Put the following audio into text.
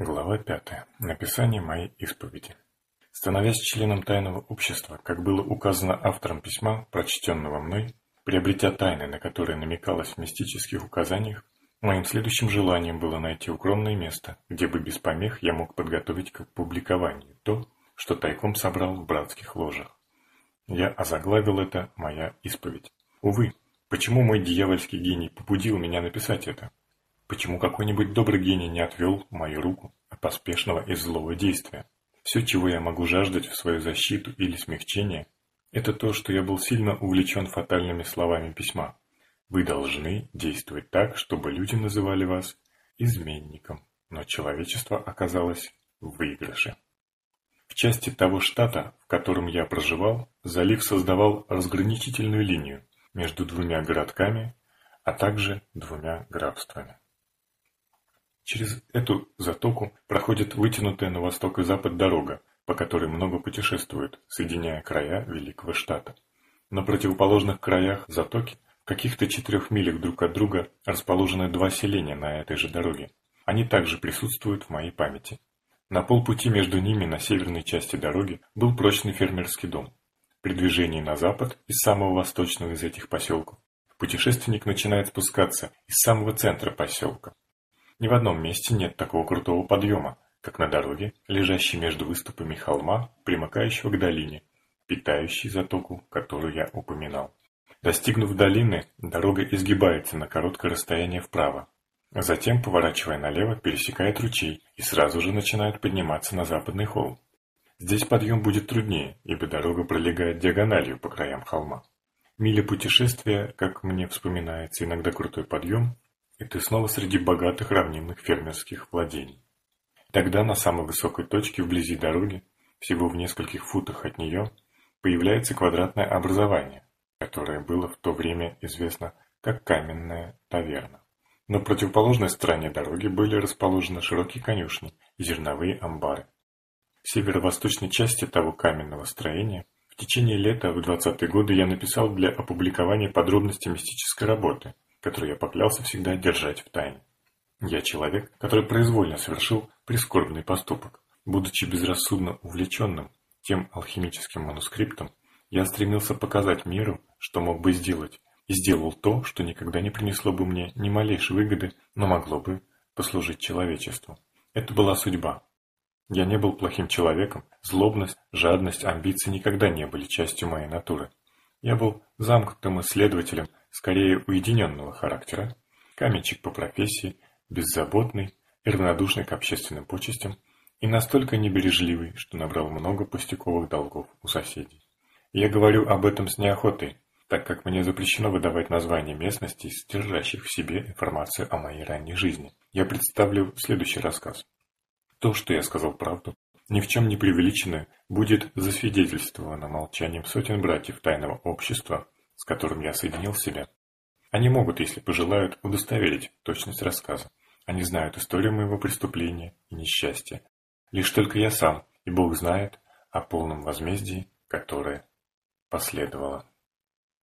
Глава пятая. Написание моей исповеди. Становясь членом тайного общества, как было указано автором письма, прочтенного мной, приобретя тайны, на которые намекалось в мистических указаниях, моим следующим желанием было найти укромное место, где бы без помех я мог подготовить к публикованию то, что тайком собрал в братских ложах. Я озаглавил это «Моя исповедь». Увы, почему мой дьявольский гений побудил меня написать это? Почему какой-нибудь добрый гений не отвел мою руку от поспешного и злого действия? Все, чего я могу жаждать в свою защиту или смягчение, это то, что я был сильно увлечен фатальными словами письма. Вы должны действовать так, чтобы люди называли вас изменником, но человечество оказалось в выигрыше. В части того штата, в котором я проживал, залив создавал разграничительную линию между двумя городками, а также двумя графствами. Через эту затоку проходит вытянутая на восток и запад дорога, по которой много путешествуют, соединяя края Великого Штата. На противоположных краях затоки, в каких-то четырех милях друг от друга, расположены два селения на этой же дороге. Они также присутствуют в моей памяти. На полпути между ними на северной части дороги был прочный фермерский дом. При движении на запад из самого восточного из этих поселков путешественник начинает спускаться из самого центра поселка, ни в одном месте нет такого крутого подъема, как на дороге, лежащей между выступами холма, примыкающего к долине, питающей затоку, которую я упоминал. Достигнув долины, дорога изгибается на короткое расстояние вправо. Затем, поворачивая налево, пересекает ручей и сразу же начинает подниматься на западный холм. Здесь подъем будет труднее, ибо дорога пролегает диагональю по краям холма. Миля путешествия, как мне вспоминается, иногда крутой подъем, и ты снова среди богатых равнинных фермерских владений. Тогда на самой высокой точке вблизи дороги, всего в нескольких футах от нее, появляется квадратное образование, которое было в то время известно как каменная таверна. На противоположной стороне дороги были расположены широкие конюшни и зерновые амбары. В северо-восточной части того каменного строения в течение лета в 20-е годы я написал для опубликования подробности мистической работы – которую я поклялся всегда держать в тайне. Я человек, который произвольно совершил прискорбный поступок. Будучи безрассудно увлеченным тем алхимическим манускриптом, я стремился показать миру, что мог бы сделать, и сделал то, что никогда не принесло бы мне ни малейшей выгоды, но могло бы послужить человечеству. Это была судьба. Я не был плохим человеком, злобность, жадность, амбиции никогда не были частью моей натуры. Я был замкнутым исследователем скорее уединенного характера, каменщик по профессии, беззаботный и равнодушный к общественным почестям, и настолько небережливый, что набрал много пустяковых долгов у соседей. Я говорю об этом с неохотой, так как мне запрещено выдавать названия местностей, содержащих в себе информацию о моей ранней жизни. Я представлю следующий рассказ. То, что я сказал правду, ни в чем не преувеличенное, будет засвидетельствовано молчанием сотен братьев тайного общества, которым я соединил себя. Они могут, если пожелают, удостоверить точность рассказа. Они знают историю моего преступления и несчастья. Лишь только я сам, и Бог знает о полном возмездии, которое последовало.